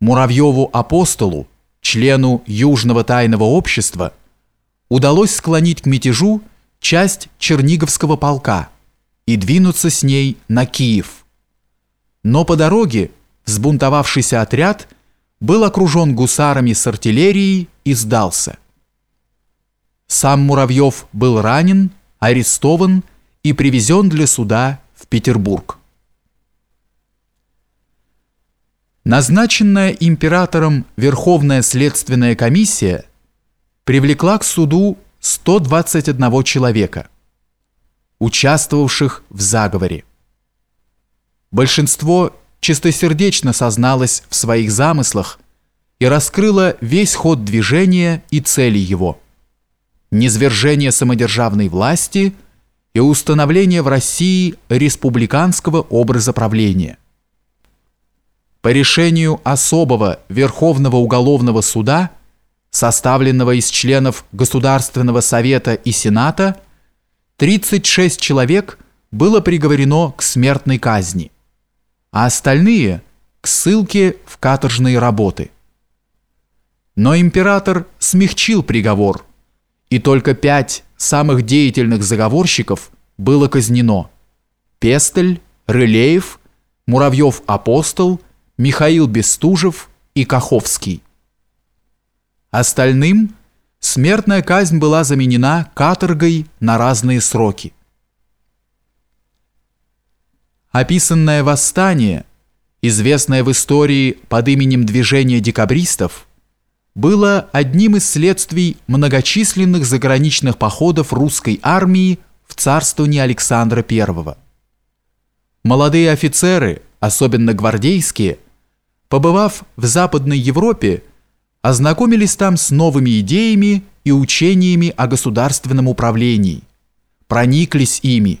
Муравьеву-апостолу, члену Южного тайного общества, удалось склонить к мятежу часть Черниговского полка и двинуться с ней на Киев. Но по дороге взбунтовавшийся отряд был окружен гусарами с артиллерией и сдался. Сам Муравьев был ранен, арестован и привезен для суда в Петербург. Назначенная императором Верховная следственная комиссия привлекла к суду 121 человека, участвовавших в заговоре. Большинство чистосердечно созналось в своих замыслах и раскрыло весь ход движения и цели его. Низвержение самодержавной власти и установление в России республиканского образа правления. По решению особого Верховного уголовного суда, составленного из членов Государственного совета и Сената, 36 человек было приговорено к смертной казни, а остальные – к ссылке в каторжные работы. Но император смягчил приговор, и только пять самых деятельных заговорщиков было казнено – Пестель, Рылеев, Муравьев-Апостол – Михаил Бестужев и Каховский. Остальным смертная казнь была заменена каторгой на разные сроки. Описанное восстание, известное в истории под именем движения декабристов, было одним из следствий многочисленных заграничных походов русской армии в царствование Александра I. Молодые офицеры, особенно гвардейские, побывав в Западной Европе, ознакомились там с новыми идеями и учениями о государственном управлении, прониклись ими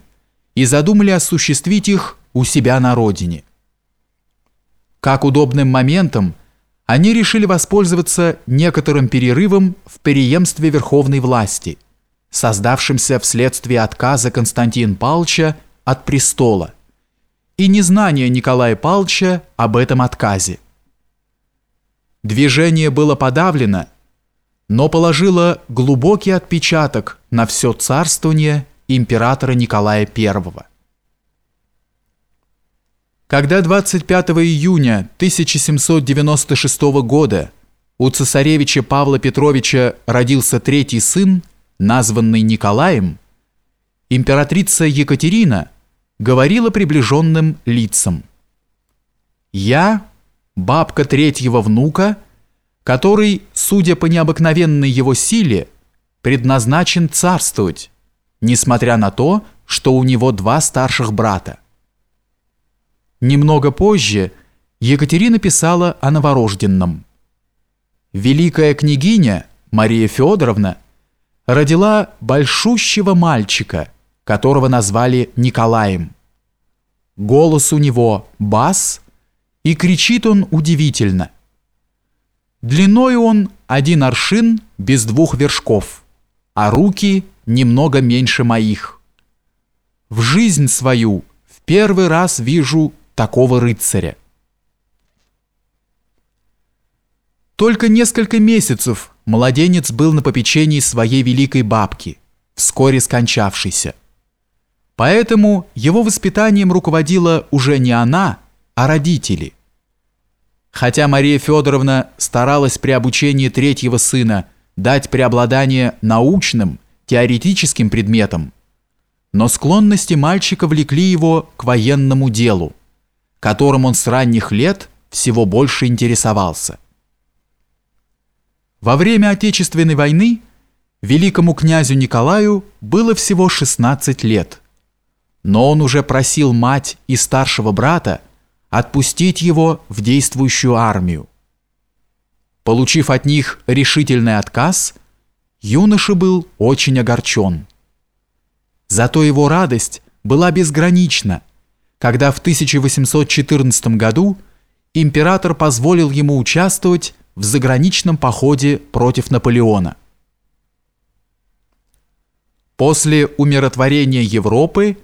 и задумали осуществить их у себя на родине. Как удобным моментом они решили воспользоваться некоторым перерывом в преемстве верховной власти, создавшимся вследствие отказа Константина Павловича от престола – и незнание Николая Павловича об этом отказе. Движение было подавлено, но положило глубокий отпечаток на все царствование императора Николая I. Когда 25 июня 1796 года у цесаревича Павла Петровича родился третий сын, названный Николаем, императрица Екатерина – говорила приближенным лицам. «Я, бабка третьего внука, который, судя по необыкновенной его силе, предназначен царствовать, несмотря на то, что у него два старших брата. Немного позже Екатерина писала о новорожденном. Великая княгиня Мария Федоровна родила большущего мальчика – которого назвали Николаем. Голос у него бас, и кричит он удивительно. Длиной он один аршин без двух вершков, а руки немного меньше моих. В жизнь свою в первый раз вижу такого рыцаря. Только несколько месяцев младенец был на попечении своей великой бабки, вскоре скончавшейся. Поэтому его воспитанием руководила уже не она, а родители. Хотя Мария Федоровна старалась при обучении третьего сына дать преобладание научным, теоретическим предметам, но склонности мальчика влекли его к военному делу, которым он с ранних лет всего больше интересовался. Во время Отечественной войны великому князю Николаю было всего 16 лет но он уже просил мать и старшего брата отпустить его в действующую армию. Получив от них решительный отказ, юноша был очень огорчен. Зато его радость была безгранична, когда в 1814 году император позволил ему участвовать в заграничном походе против Наполеона. После умиротворения Европы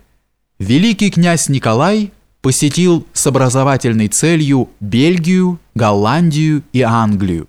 великий князь Николай посетил с образовательной целью Бельгию, Голландию и Англию.